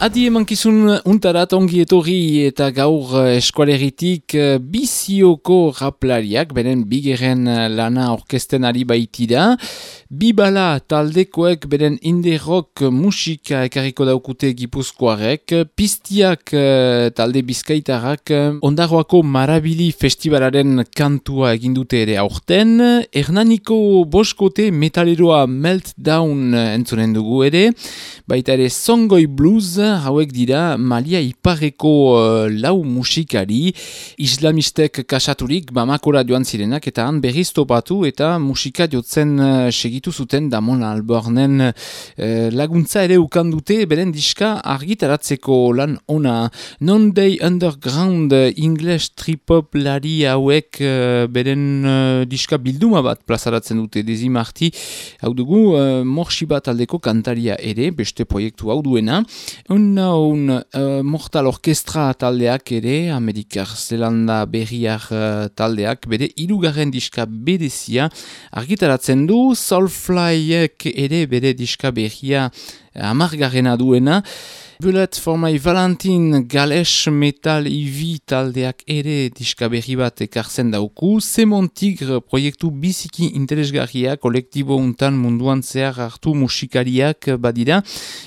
Adi emankizun untarat ongi etorri eta gaur eh, eskualeritik eh, bizioko raplariak, beren bigeren eh, lana orkesten ari baitira. Bibala taldekoek beren indie rock musika ekarriko daukute gipuzkoarek. Piztiak eh, talde bizkaitarrak ondagoako marabili festivalaren kantua egindute ere aurten. Hernaniko boskote metaleroa meltdown entzunen dugu ere. Baita ere Songoi Blues hauek dira Malia Iparreko uh, lau musikari. Islamistek kasaturik Bamakora joan zirenak eta han berriz topatu eta musika jotzen uh, segitu zuten Damon Albornen. Uh, laguntza ere ukan dute beren diska argitaratzeko lan ona. Non Day Underground English Trip-Hop lari hauek uh, beren uh, diska bilduma bat plazaratzen dute. Dezimarti hau dugu uh, morsi bat aldeko kantaria ere beste proiektu hau duena. Un, un uh, mortal orkestra taldeak ere, Amerikar Zelanda berriar uh, taldeak, bere irugarren diska bedezia argitaratzen du, Soulflyek ere bere diska berria amargarrena duena, Bullet for my Valentine Galesh Metal Ivi taldeak ere diska berri bat ekartzen dauku. Semon Tigre proiektu biziki interesgarria kolektibo untan munduan zehar hartu musikariak badira.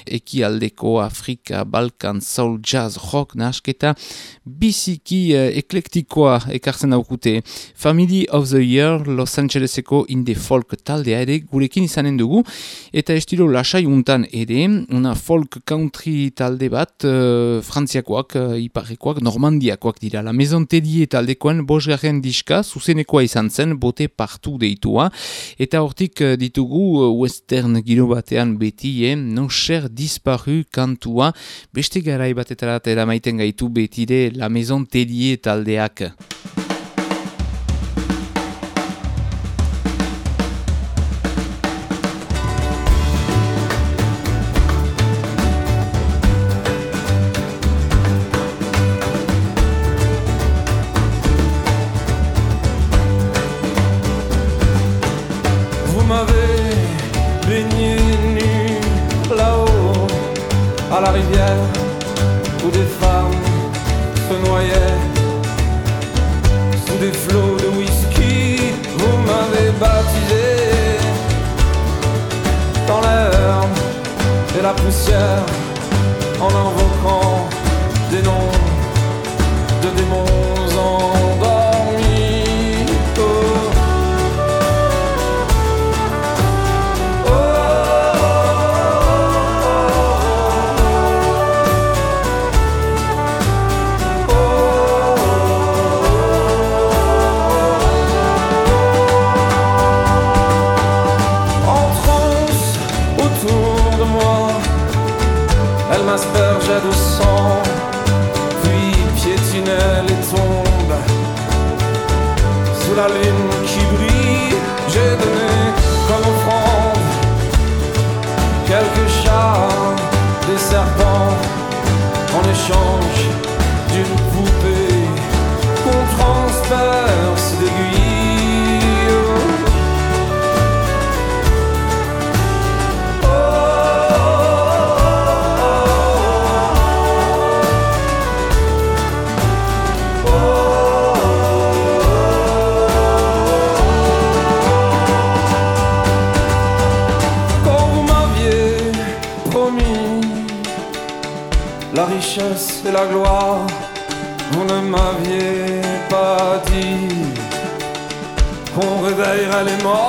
Eki aldeko Afrika, Balkan, Soul, Jazz, Rock, nasketa biziki uh, eklektikoa ekartzen daukute. Family of the Year Los Angeleseko indie folk taldea ere gurekin izanen dugu. Eta estilo lasai untan ere, una folk country talde bat, uh, frantziakoak, uh, iparrekoak, normandiakoak dira. La Maison Teddy taldekoan bosgarren diska, zuzenekoa izan zen, bote partu deitua. Eta hortik uh, ditugu western giro batean beti, eh? no cher disparu kantua, beste garai batetara eta maiten gaitu betire La Maison Teddy taldeak. Les morts.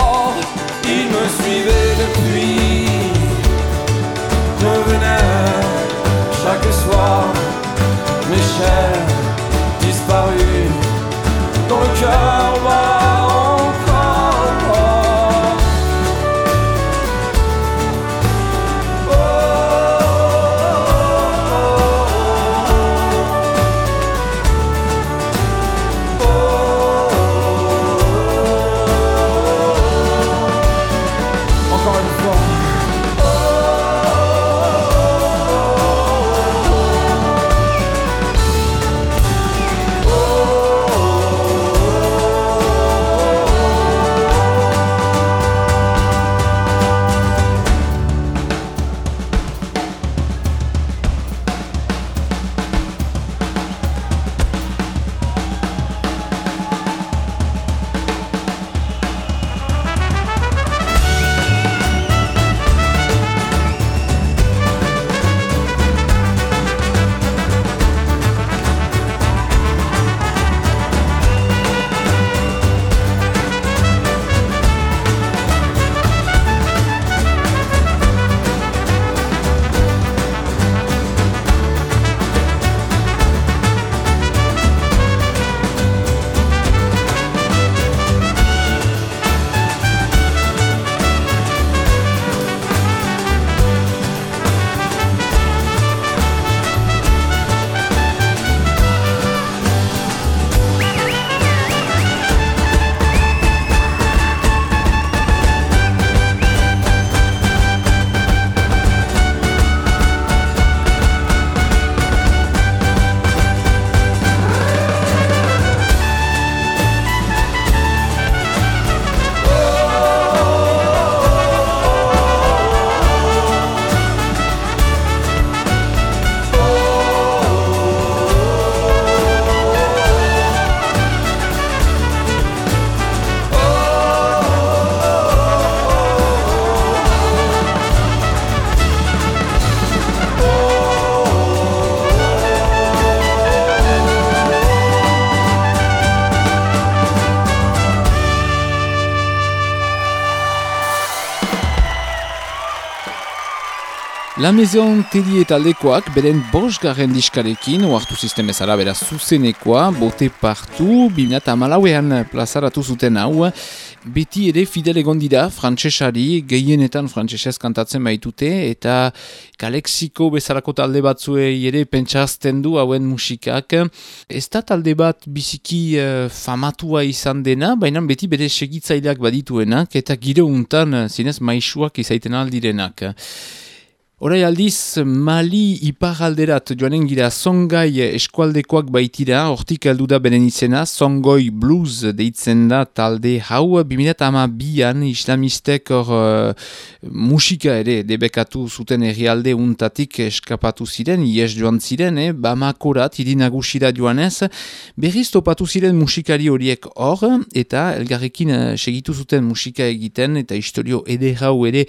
La Maison Teddy taldekoak beren bosgarren diskarekin, oartu sistemezara bera zuzenekoa, bote partu, bimnat amalauean plazaratu zuten hau, beti ere fidel egon dira frantsesari, gehienetan frantsesez kantatzen baitute, eta kalexiko bezalako talde batzuei ere pentsazten du hauen musikak. Ez da talde bat biziki uh, famatua izan dena, baina beti bere segitzaileak badituenak, eta gire untan zinez maisuak izaiten aldirenak. Horai aldiz, Mali iparalderat joanen gira Songai eskualdekoak baitira, hortik heldu da beren izena, Songoi Blues deitzen da talde hau, 2008 bian islamistek hor uh, musika ere debekatu zuten herrialde untatik eskapatu ziren, ies joan ziren, eh, bamakorat, irinagusira joanez, berriz topatu ziren musikari horiek hor, eta elgarrekin uh, segitu zuten musika egiten, eta historio ede hau ere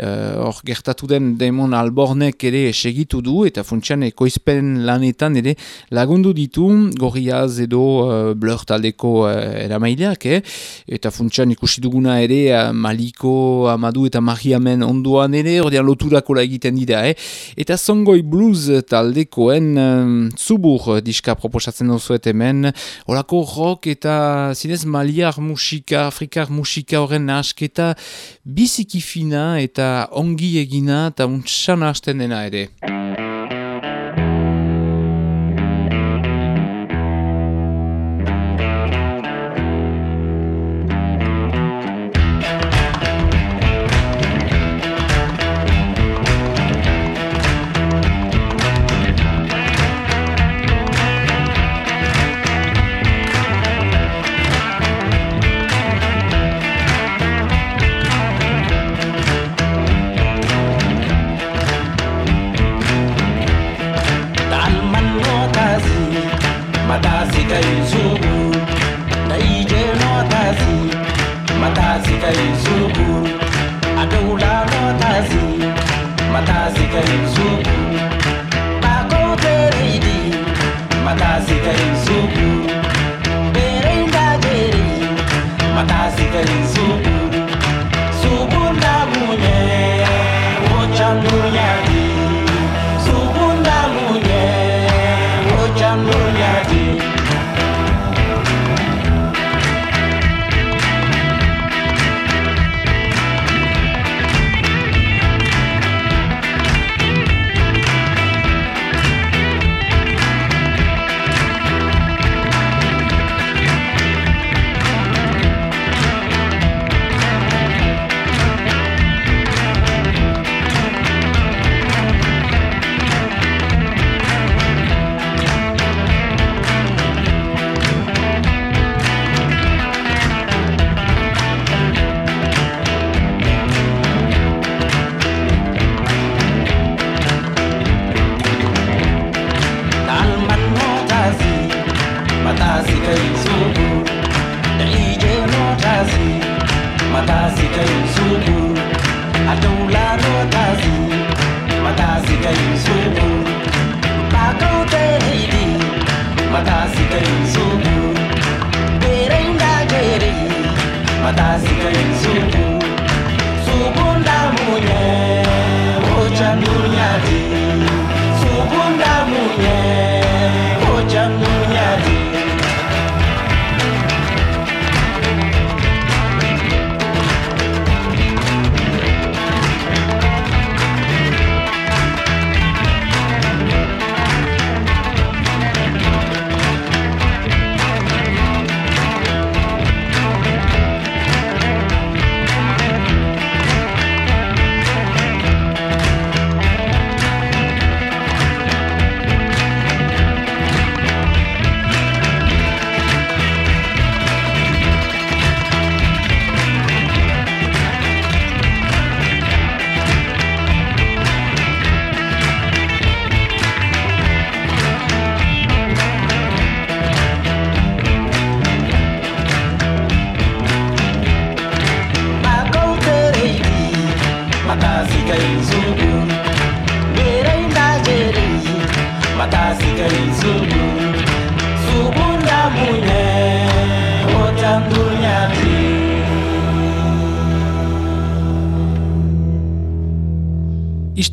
hor uh, gertatu den demon albornek ere segitu du eta funtsian ekoizpen lanetan ere lagundu ditu gorriaz edo uh, blur taldeko uh, eramaileak eh? eta funtsian ikusi duguna ere uh, maliko amadu eta magiamen onduan ere ordean loturako egiten dira eh? eta zongoi blues taldekoen um, zubur diska proposatzen dozuet hemen horako rock eta zinez maliar musika, afrikar musika horren nasketa biziki fina eta ongi egina eta untsan hasten dena ere.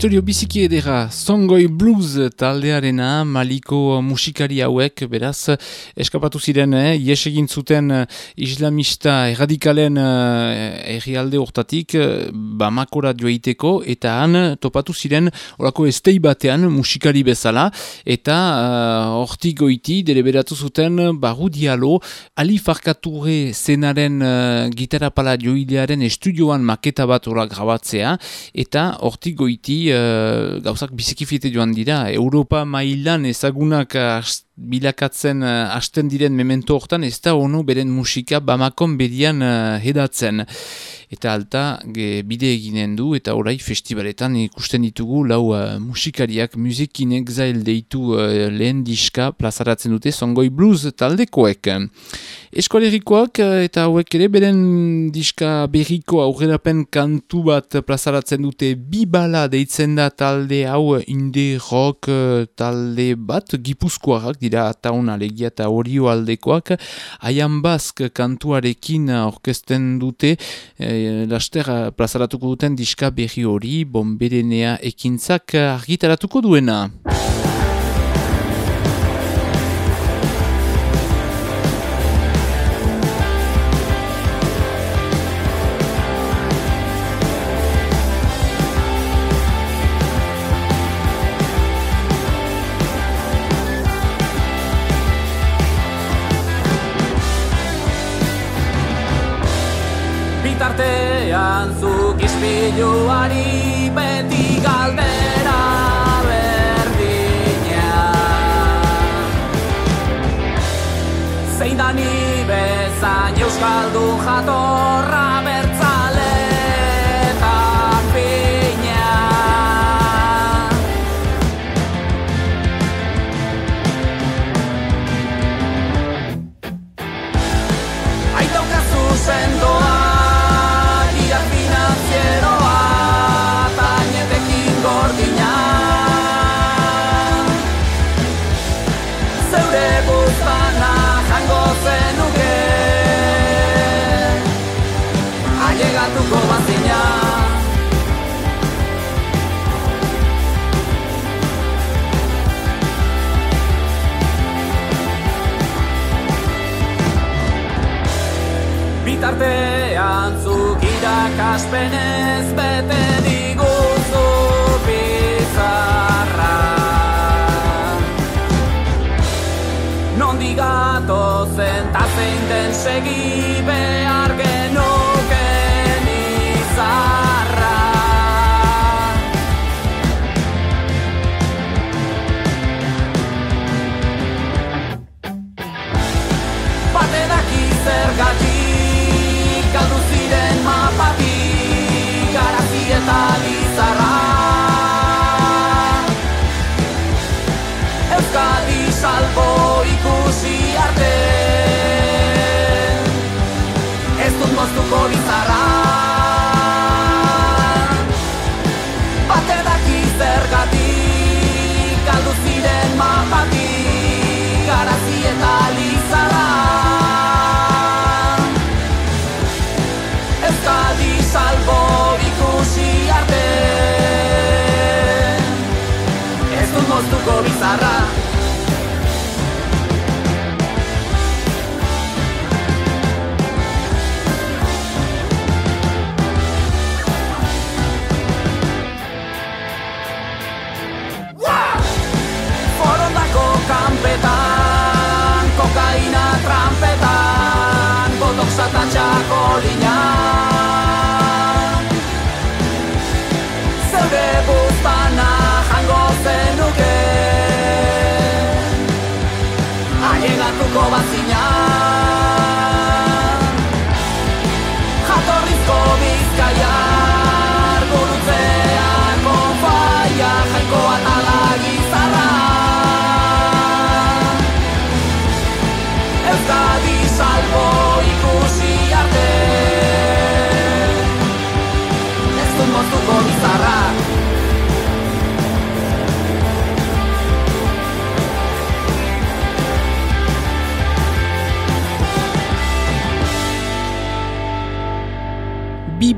Historio biziki edera Songoi Blues taldearena maliko musikari hauek beraz eskapatu ziren eh? ies egin zuten eh, islamista erradikalen eh, errialde hortatik eh, bamakora joaiteko eta han topatu ziren orako estei batean musikari bezala eta hortik uh, goiti deleberatu zuten baru dialo ali farkature zenaren uh, gitarra pala joilearen estudioan maketa bat horak grabatzea eta hortik goiti uh, gauzak bizikifite joan dira. Europa mailan ezagunak bilakatzen uh, hasten diren memento hortan ez da onu beren musika bamakon bedian uh, hedatzen. Eta alta ge, bide eginen du eta orai festivaletan ikusten ditugu lau uh, musikariak musikin exile deitu uh, lehen diska plazaratzen dute Songoi Blues taldekoek. Eskolerikoak eta hauek ere beren diska berriko aurrerapen kantu bat plazaratzen dute. Bibala deitzen da talde hau indie rock talde bat. Gipuzkoarak dira ataun alegia eta horio aldekoak. Aian bask kantuarekin orkesten dute e, laster plazaratuko duten diska berri hori bomberenea ekintzak argitaratuko duena. 後 gato zen ta zein den segi behar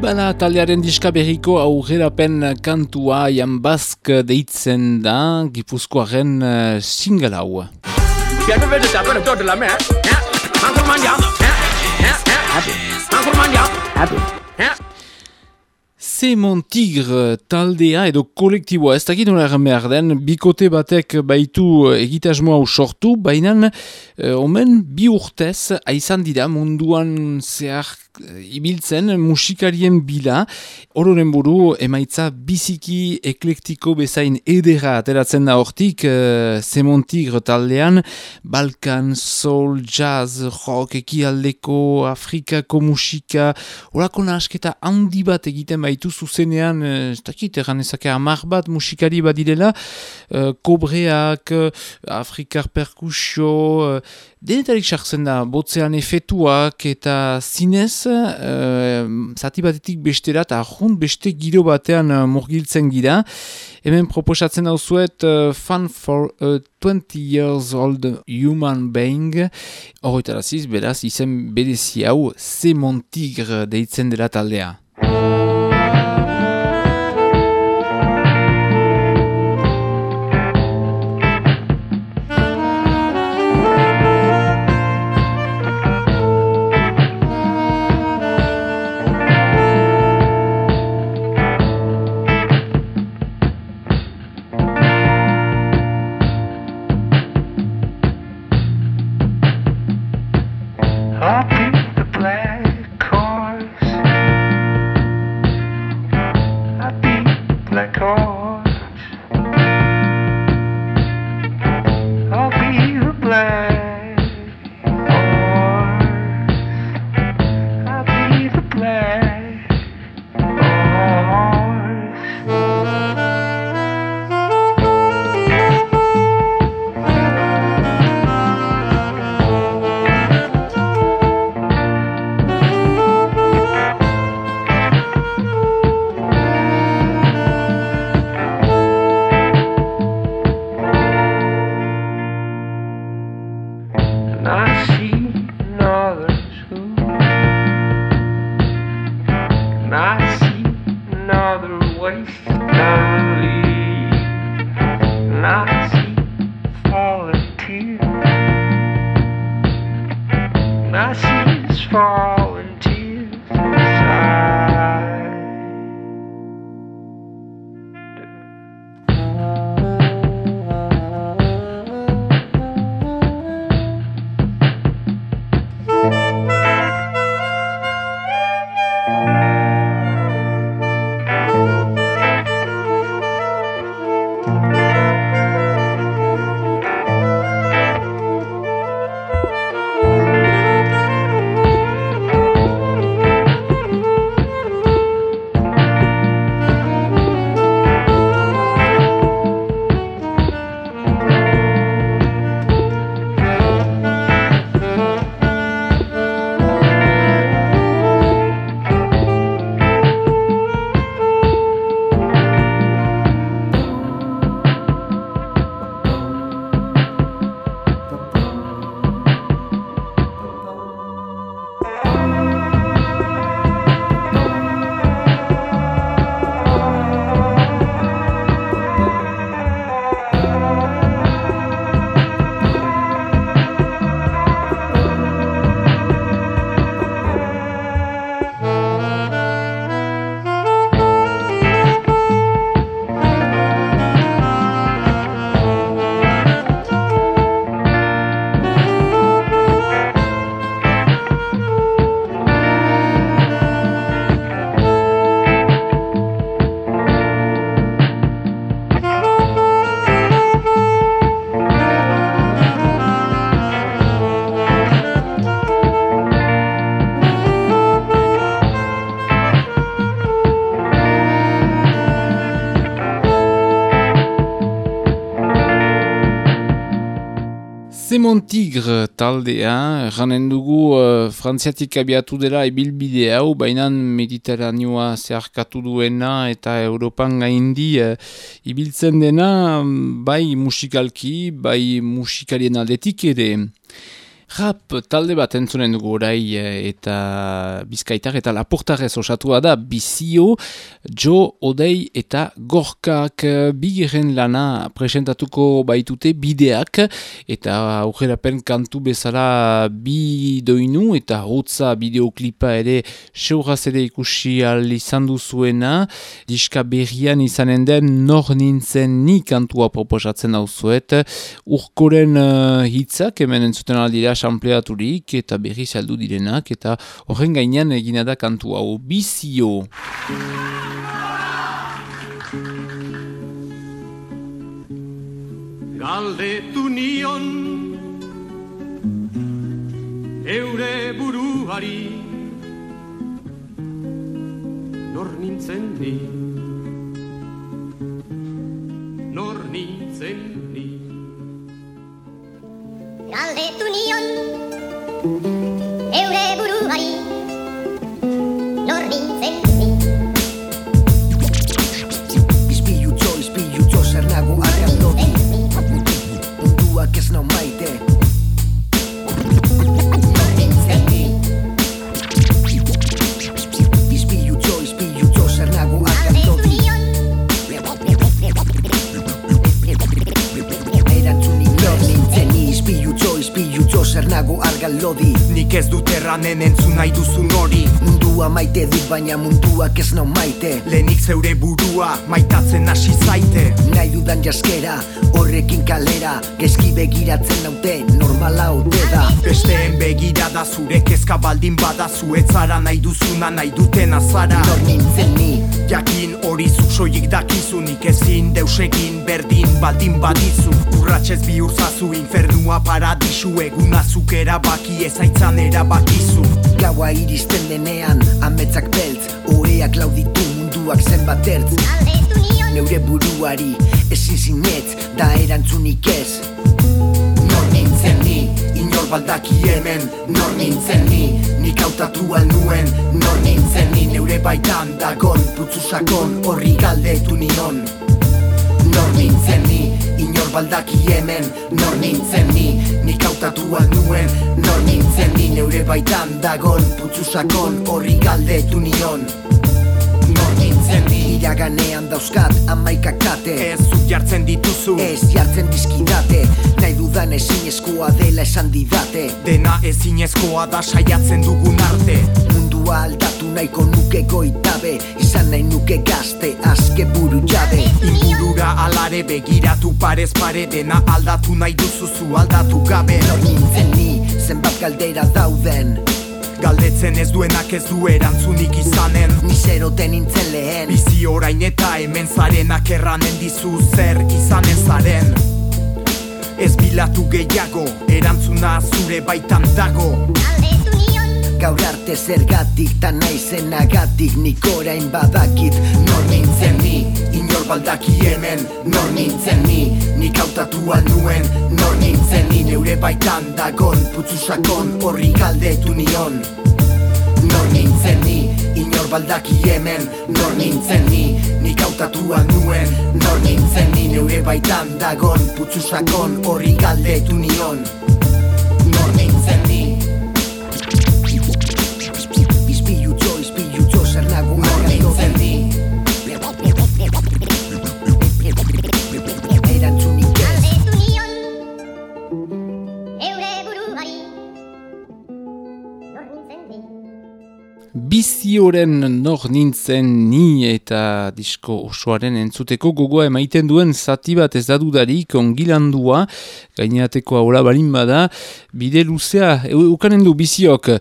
Bibala taldearen diska berriko aurrerapen kantua jambazk deitzen da Gipuzkoaren uh, single hau. Zemon Tigre taldea edo kolektiboa ez dakit nola behar den, bikote batek baitu egitasmo hau sortu, baina omen bi urtez aizan dira munduan zehar ibiltzen musikarien bila, ororen buru emaitza biziki eklektiko bezain edera ateratzen da hortik uh, Semontigre taldean, Balkan, Soul, Jazz, Rock, Ekialdeko, Afrikako musika, horako nahasketa handi bat egiten baitu zuzenean, ez dakit, egan ezake amar bat musikari badirela, uh, kobreak, Afrikar perkusio, Denetarik sartzen da, botzean efetuak eta zinez, uh, zati batetik bestera eta ahont beste giro batean uh, murgiltzen gira. Hemen proposatzen hau zuet uh, Fun for a 20 years old human being. Horretaraziz, beraz, izen berezi hau, Zemon Tigre deitzen dela taldea. Simon Tigre taldea, janen dugu uh, frantziatik abiatu dela ebilbide hau, baina mediterranioa zeharkatu duena eta Europan gaindi uh, ibiltzen dena bai musikalki, bai musikalien aldetik ere. Rap talde bat entzunen dugu orai eh, eta bizkaitar eta lapurtarrez osatua da Bizio, Jo, Odei eta Gorkak. Bigeren lana presentatuko baitute bideak eta aurrerapen kantu bezala bi doinu eta hotza bideoklipa ere seuraz ere ikusi al izan duzuena. Diska berrian izanen den nor nintzen ni kantua proposatzen dauzuet urkoren uh, hitzak hemen entzuten aldira sampleaturik eta berri saldu direnak eta horren gainean egina da kantu hau bizio. Galdetu nion Eure buruari Nor nintzen ni Nor nintzen ni Galdetu nion Eure buruari Nor nintzen ni Izpilutxo, izpilutxo, zer nago arrean lodi Munduak ez nau zer nago argan lodi Nik ez dut erranen entzun nahi duzun hori. Mundua maite dut baina munduak ez nau maite. Lehenik zeure burua maitatzen hasi zaite. Nahi dudan jaskera, horrekin kalera. Gezki begiratzen naute, normala ote da. Besteen begira da zure kezka baldin badazu. Ez zara nahi duzuna nahi duten azara. Nor nintzen ni Jakin hori zuk soilik dakizu Nik ezin deus egin berdin baldin badizu. Urratxez bihurzazu infernua paradisu Eguna zuk erabaki ezaitzan erabakizu. Gaua iristen denean, ametzak beltz Oreak lauditu munduak zenbat ertz. Neure buruari, ezin zinetz, da erantzunik ez baldaki hemen Nor nintzen ni, nik hautatu nuen Nor nintzen ni, neure baitan dagon Putzu sakon, horri galdetu nion. Nor nintzen ni, inor baldaki hemen Nor nintzen ni, nik hautatu nuen Nor nintzen ni, neure baitan dagon Putzu sakon, horri galdetu nion Nor nintzen ni, iraganean dauzkat amaika kate. Ez zuk jartzen dituzu. Ez jartzen dizkidate. Nahi dudan ezinezkoa dela esan didate. Dena ezinezkoa da saiatzen dugun arte. Mundua aldatu nahiko nuke goitabe. Izan nahi nuke gazte azke buru jabe. Ingurura alare begiratu parez pare. Dena aldatu nahi duzuzu aldatu gabe. Nor nintzen ni, zenbat galdera dauden Galdetzen ez duenak ez du erantzunik izanen. Ni zeroten nintzen lehen. Bizi orain eta hemen zarenak erranen dizu zer izanen zaren. Ez bilatu gehiago, erantzuna zure baitan dago. Galdetu nion Gaur arte zergatik ta naizenagatik nik orain badakit Nor nintzen ni, inor baldaki hemen Nor nintzen ni, nik hautatu nuen Nor nintzen ni, neure baitan dagon Putzu sakon horri galdetu nion. Nor nintzen ni, inor baldaki hemen Nor nintzen ni, nik hautatu nuen Nor nintzen ni, neure baitan dagon Putzu sakon horri galdetu nion. Nor nintzen ni Bizioren nor nintzen ni eta disko osoaren entzuteko gogoa emaiten duen zati bat ez da dudarik ongilandua, gainateko aula balin bada, bide luzea, ukanen du biziok.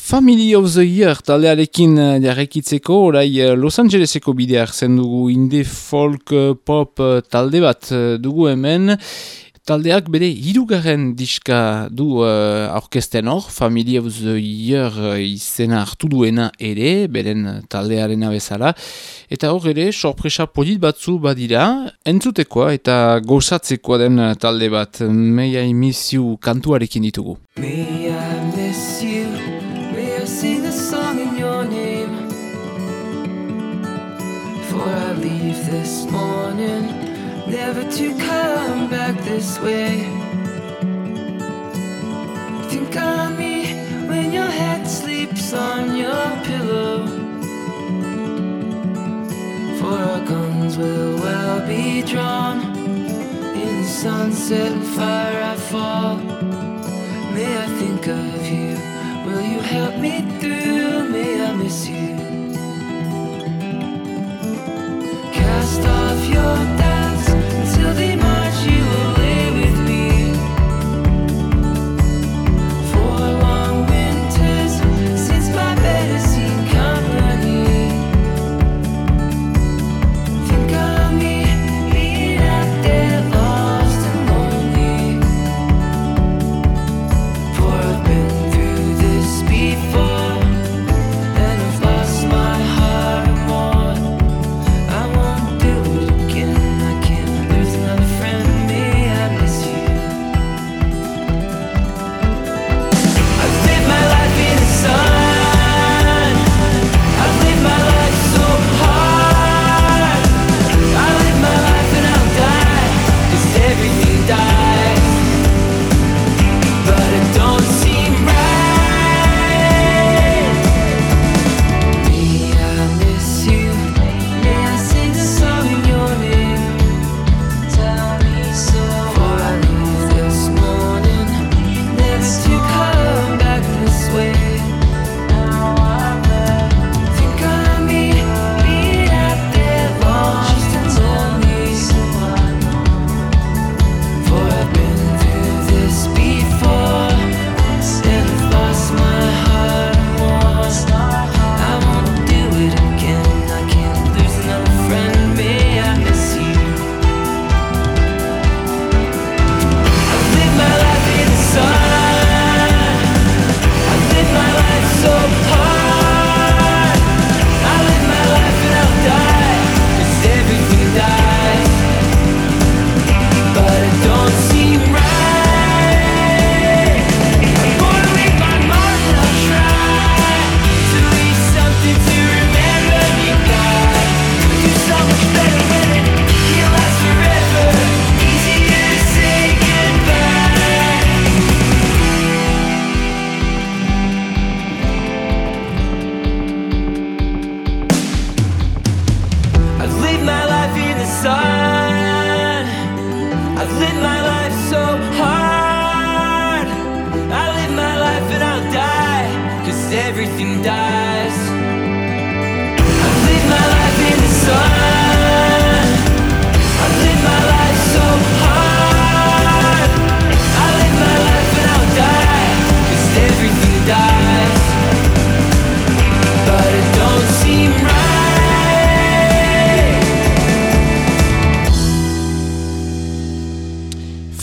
Family of the Year taldearekin eh, jarraikitzeko, orai eh, Los Angeleseko bidea hartzen dugu indie folk eh, pop talde bat dugu hemen, Taldeak bere hirugarren diska du uh, aurkezten hor, Family of the Year uh, izena hartu duena ere, beren taldearena bezala. Eta hor ere, sorpresa polit batzu badira, entzutekoa eta gozatzekoa den talde bat, May I Miss You kantuarekin ditugu. May this way. Think on me when your head sleeps on your pillow. For our guns will well be drawn. In the sunset and fire I fall. May I think of you? Will you help me through? May I miss you? Cast off your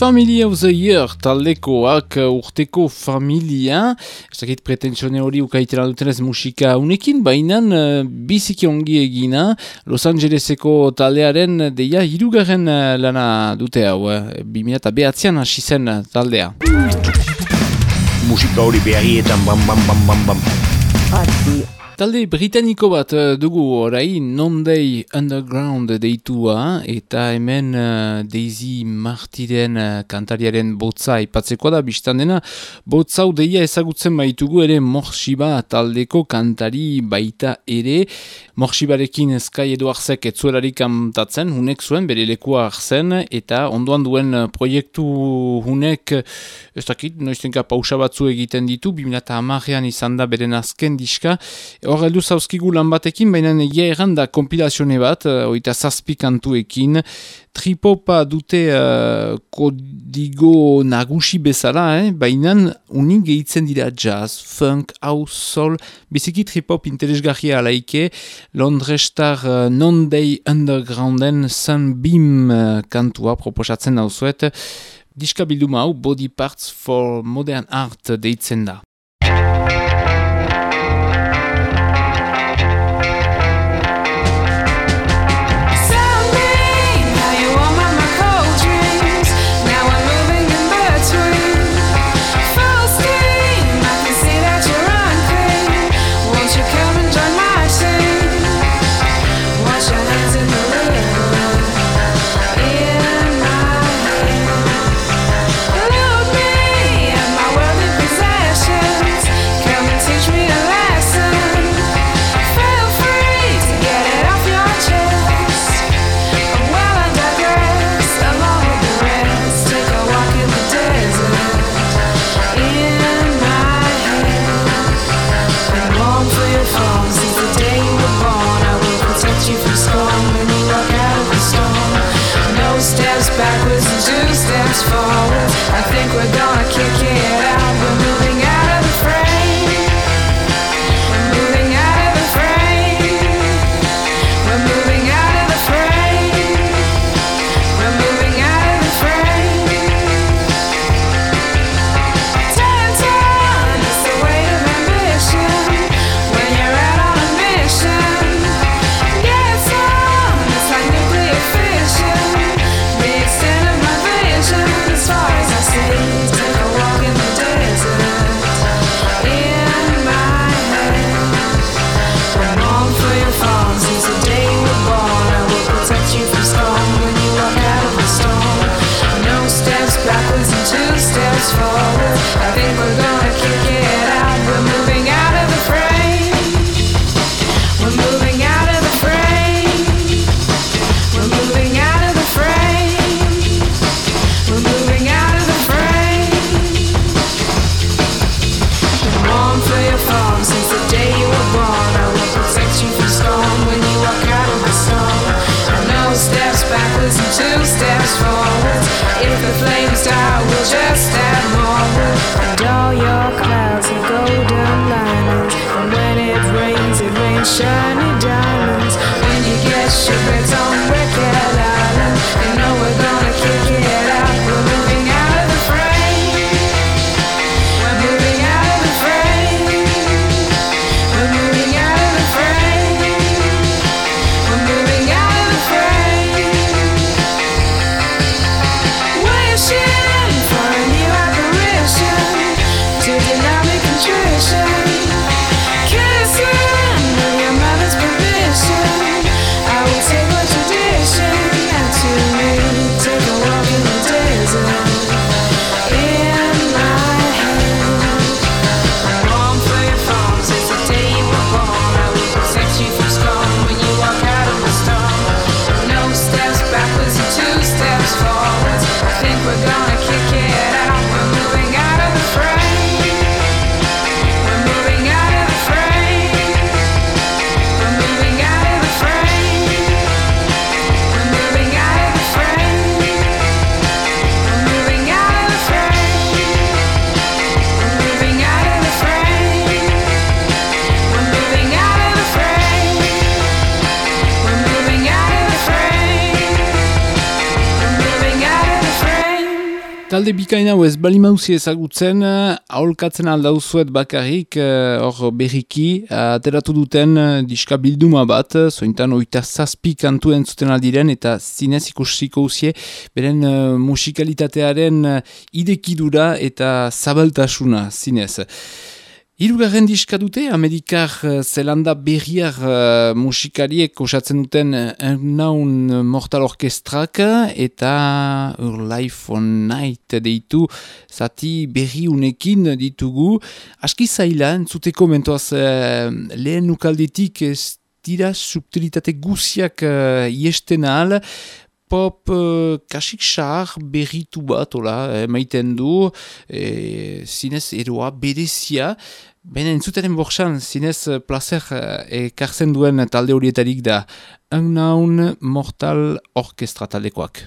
Family of the Year taldekoak uh, urteko familia, ez dakit pretentsione hori ukaitera dutenez musika unekin, baina uh, biziki ongi egina Los Angeleseko taldearen deia hirugarren uh, lana dute hau, uh, 2008an hasi zen uh, taldea. Musika hori beharietan bam bam bam bam bam. Talde britaniko bat uh, dugu orai, Non-Day Underground deitua, eta hemen uh, Daisy Martiren uh, kantariaren botza ipatzeko da, biztan dena, botzau deia ezagutzen baitugu ere Morshiba taldeko kantari baita ere, Morshibarekin Sky Eduarzek etzuelarik kantatzen, hunek zuen, bere lekua hartzen, eta ondoan duen proiektu hunek, ez dakit, noiztenka pausa batzu egiten ditu, 2008an izan da beren azken diska, Hor heldu zauzkigu lan batekin, baina egia erran da kompilazione bat, uh, oita zazpi kantuekin, tripopa dute uh, kodigo nagusi bezala, eh? baina unik gehitzen dira jazz, funk, house, soul, biziki tripop interesgarria alaike, Londrestar uh, Non-Day Undergrounden Sunbeam uh, kantua proposatzen dauzuet, diska bilduma hau Body Parts for Modern Art deitzen da. shining Talde bikain hau ez balimauzi ezagutzen, eh, aholkatzen aldauzuet bakarrik, eh, hor berriki, eh, ateratu duten diska bilduma bat, zointan oita zazpi kantu entzuten aldiren, eta zinez ikusiko uzie, beren uh, musikalitatearen idekidura eta zabaltasuna zinez. Hirugarren diska dute, Amerikar eh, Zelanda berriar uh, musikariek osatzen duten eh, Ernaun Mortal Orkestrak eta Ur Life on Night deitu zati berri unekin ditugu. Aski zaila, entzuteko mentoaz uh, lehen ukalditik ez dira subtilitate guziak uh, iesten al, pop uh, kasik sahar berritu bat, ola, eh, maiten du, eh, zinez eroa, berezia, Baina entzutaren borsan, zinez eh, placer eh, ekartzen duen talde horietarik da Unknown Mortal Orkestra taldekoak.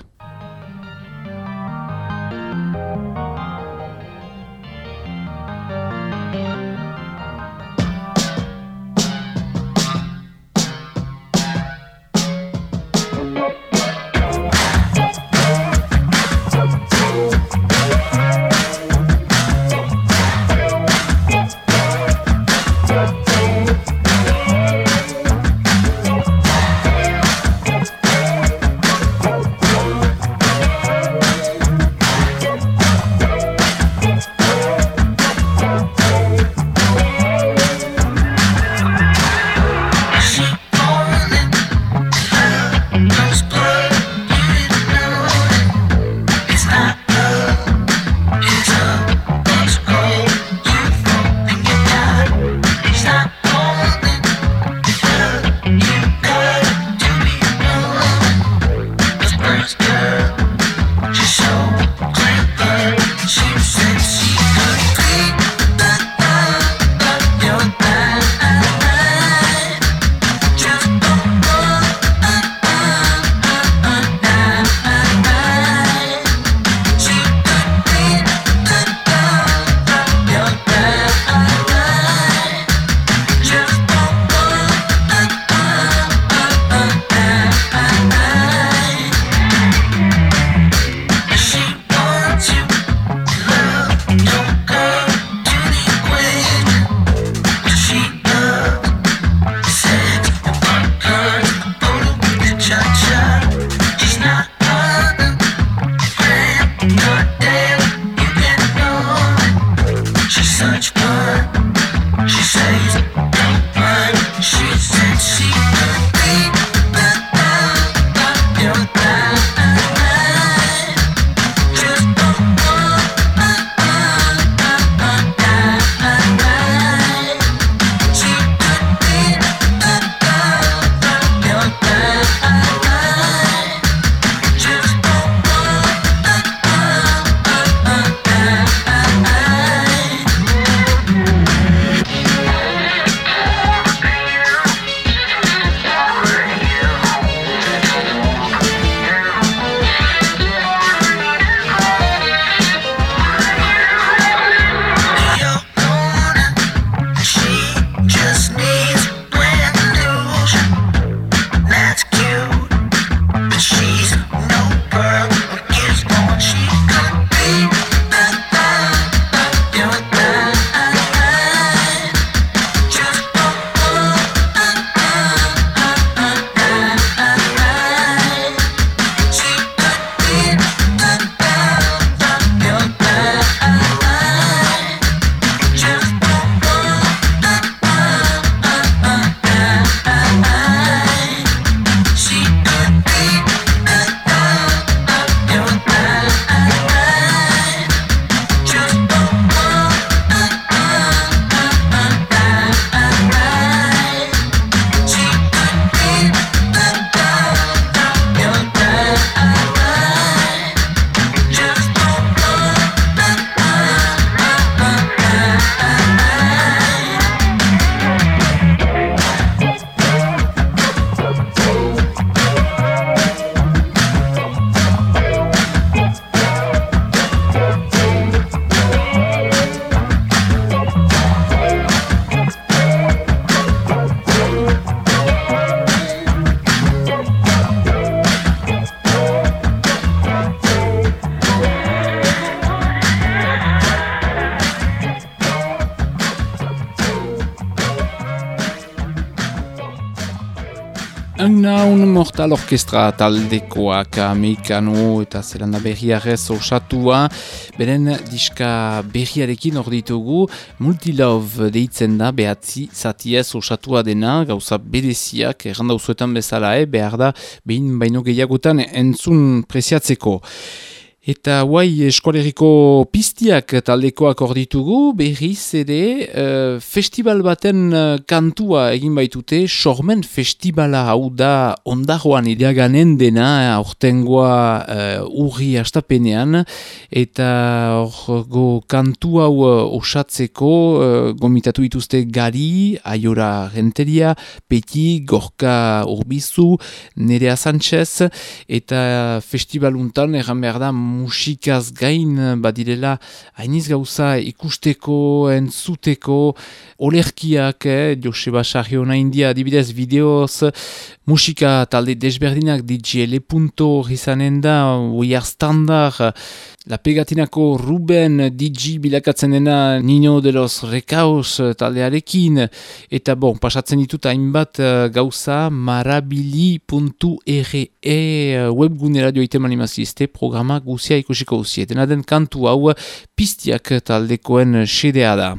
Mortal Orkestra taldekoak amerikano eta zelanda berriarez osatua. Beren diska berriarekin hor ditugu. Multilove deitzen da behatzi zatiez osatua dena. Gauza bereziak erranda usuetan bezala e, behar da behin baino gehiagotan entzun preziatzeko. Eta guai eskoleriko piztiak taldekoak orditugu, berriz ere uh, festival baten uh, kantua egin baitute, sormen festivala hau da ondaroan ideaganen dena, aurtengoa uh, urri astapenean, eta orgo kantu hau osatzeko uh, gomitatu dituzte gari, aiora renteria, peti, gorka urbizu, nerea Sanchez, eta festivaluntan erran behar da musikaz gain badirela hainiz gauza ikusteko, entzuteko, olerkiak, eh, Joseba Sarriona India, adibidez videoz, musika talde desberdinak DJ Lepunto izanen da, We Are Standard, La Pegatinako Ruben DJ bilakatzen dena Nino de los Recaos taldearekin, eta bon, pasatzen ditut hainbat uh, gauza marabili.re e, webgune radio item animazizte guzia ikusiko guzia. Dena den kantu hau piztiak taldekoen sedea da.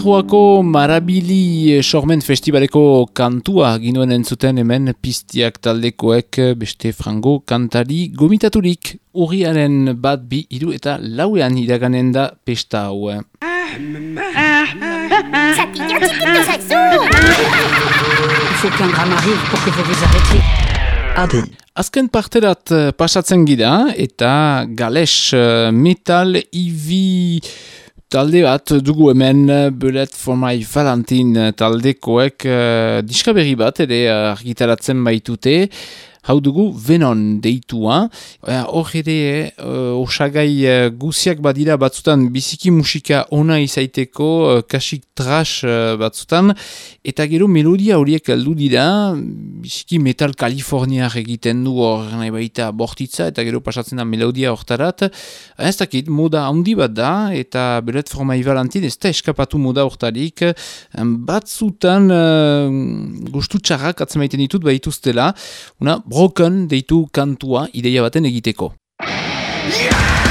Ondarroako Marabili eh, Sormen Festivaleko kantua ginuen entzuten hemen piztiak taldekoek eh, beste frango kantari gomitaturik urriaren bat bi iru eta lauean iraganen da pesta hau. eh. Adi. Azken parterat pasatzen gira eta gales metal ivi talde bat dugu hemen eh, Bullet for my Valentine taldekoek uh, diska berri bat ere eh, argitaratzen baitute Hau dugu Venon deitua, hor ere uh, osagai uh, guziak badira batzutan biziki musika ona izaiteko, uh, kasik trash uh, batzutan, eta gero melodia horiek heldu dira, biziki metal kaliforniar egiten du hor nahi baita bortitza, eta gero pasatzen da melodia hortarat. Ez dakit, moda handi bat da, eta Bullet for my Valentine ez da eskapatu moda hortarik, batzutan uh, gustu txarrak atzemaiten ditut bahituztela, una broken deitu kantua ideia baten egiteko. Sitting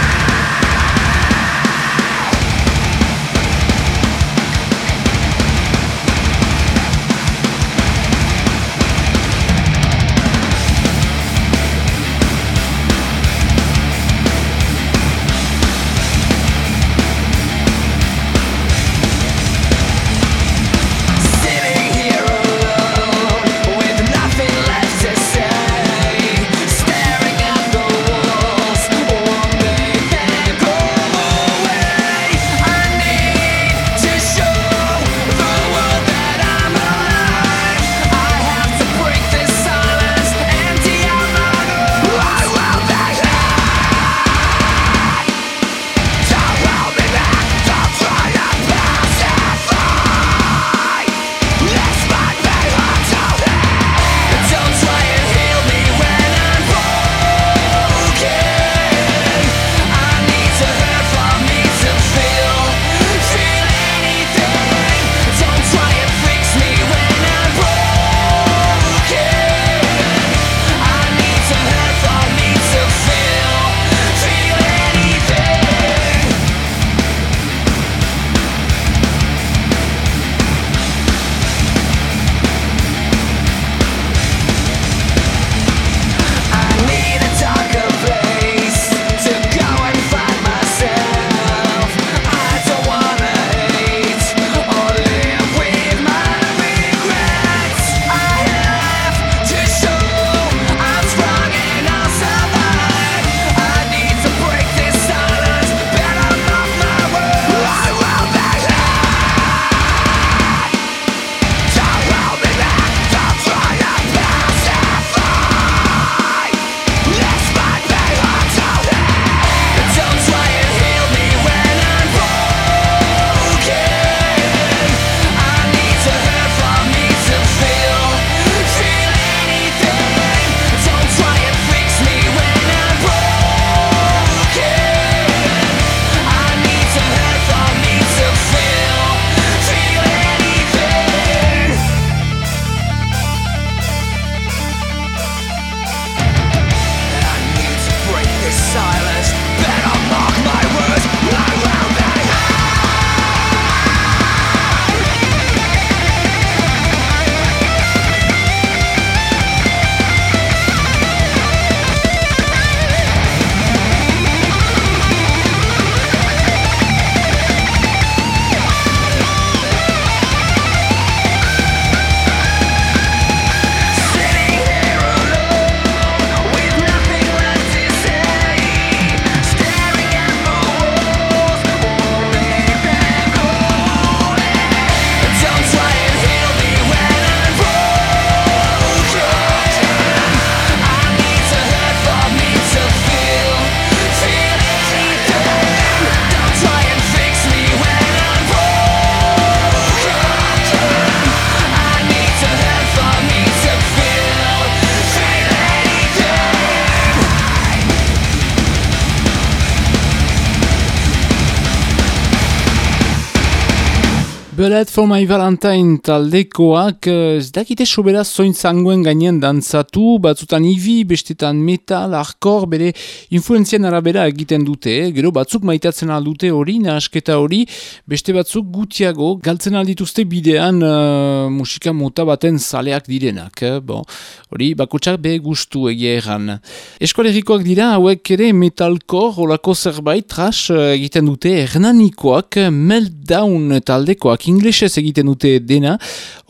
Bullet for my Valentine taldekoak eh, ez dakite sobera zoin zangoen gainean dantzatu, batzutan ivi, bestetan metal, hardcore, bere influenzien arabera egiten dute, eh? gero batzuk maitatzen aldute hori, nahasketa hori, beste batzuk gutiago, galtzen aldituzte bidean uh, musika mota baten zaleak direnak. Eh? Bon, hori bakotsak be gustu egia erran. Eskolerikoak dira, hauek ere metalcore, olako zerbait, trash egiten dute, hernanikoak, meltdown taldekoak, inglesez egiten dute dena,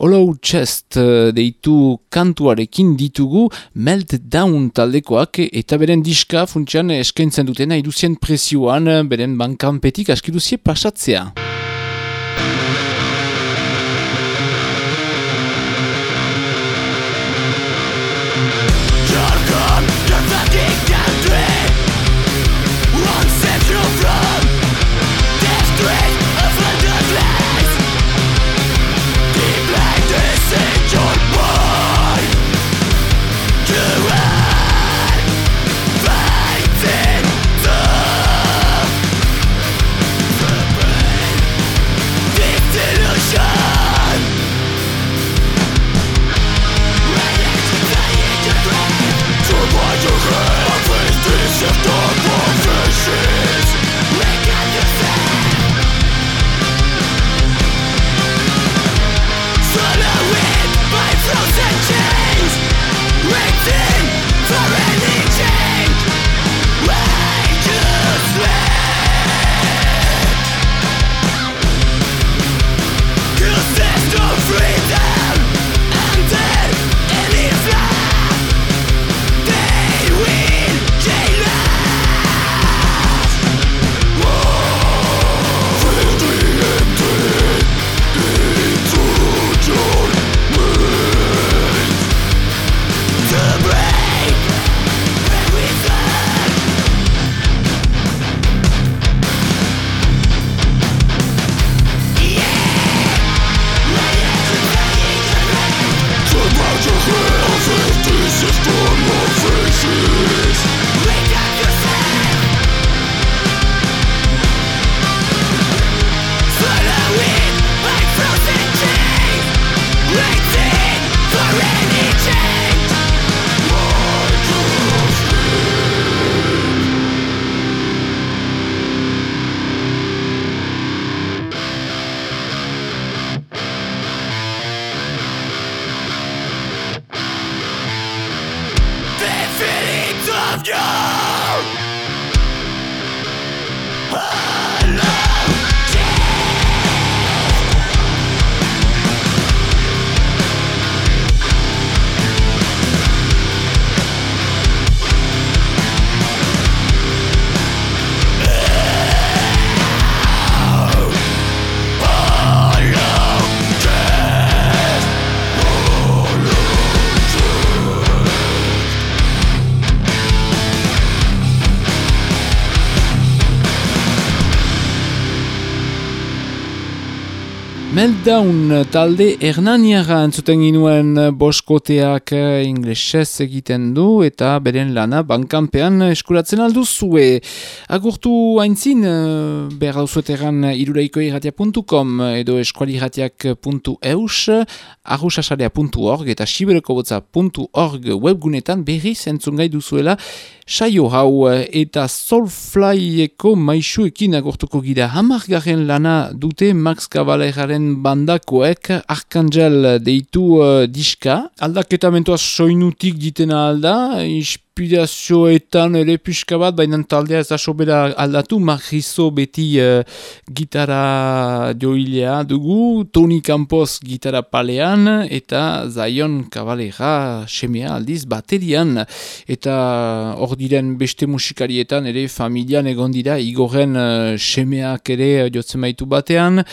Hollow Chest eh, deitu kantuarekin ditugu Meltdown taldekoak eta beren diska funtsian eskaintzen dutena iduzien presioan beren bankanpetik askiduzie pasatzea. Meltdown talde Hernaniara entzuten ginuen boskoteak eh, inglesez egiten du eta beren lana bankanpean eskuratzen alduzue. Agurtu haintzin, eh, behar dauzueteran iruraikoiratia.com edo eskualiratiak.eus, arrusasarea.org eta siberekobotza.org webgunetan berriz entzun gai duzuela saio hau eh, eta Soulflyeko maisuekin agurtuko gira. Hamargarren lana dute Max Cavalleraren bandakoek Arkangel deitu uh, diska. Aldaketa mentoa soinutik ditena alda, inspirazioetan ere pixka bat, baina taldea ez da sobera aldatu, Marrizo beti uh, gitara joilea dugu, Tony Campos gitara palean, eta Zion Cavalera semea aldiz baterian, eta hor diren beste musikarietan ere familian egon dira, igorren uh, semeak ere jotzen baitu batean,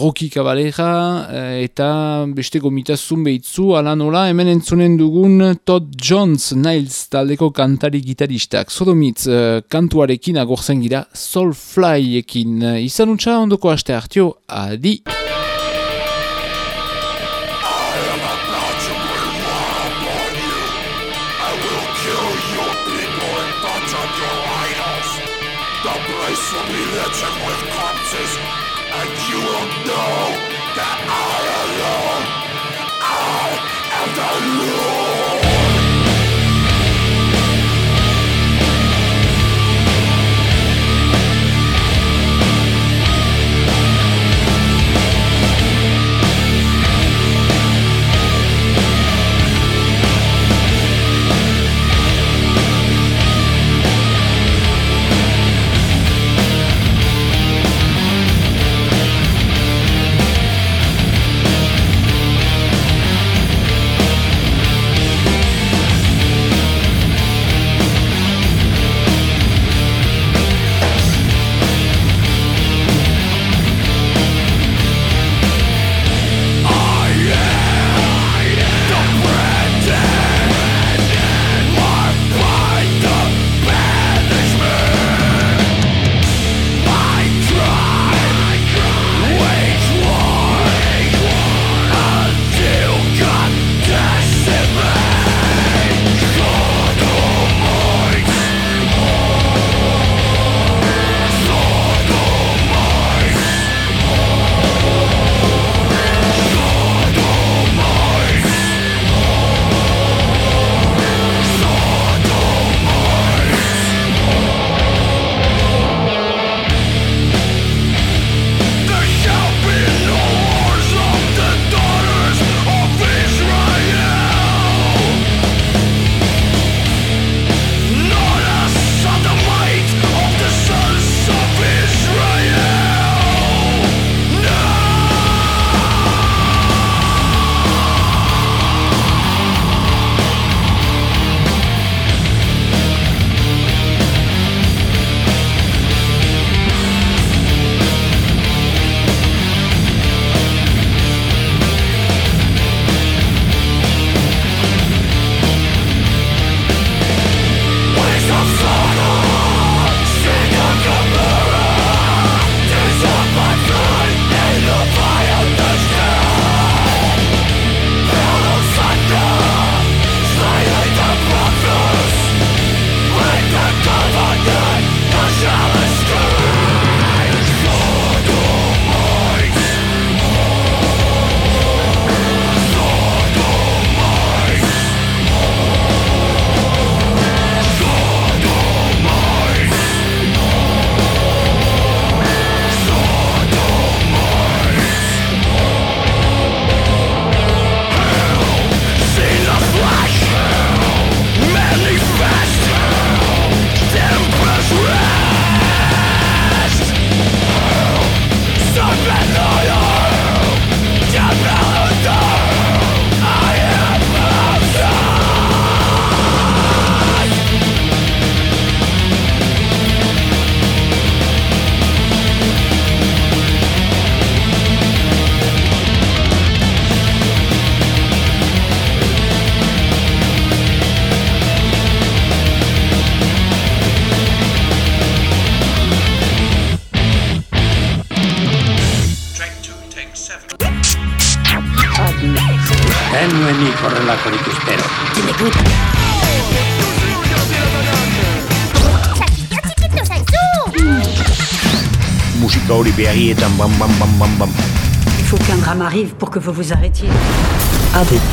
Rocky Cavalera, uh, eta beste gomitazun behitzu, ala nola, hemen entzunen dugun Todd Jones, Niles taldeko kantari gitaristak sodomitz uh, kantuarekin agorzen gira Soulfly-ekin. Uh, izan untsa ondoko aste hartio, adi! Que vous vous arrêtiez. Adi.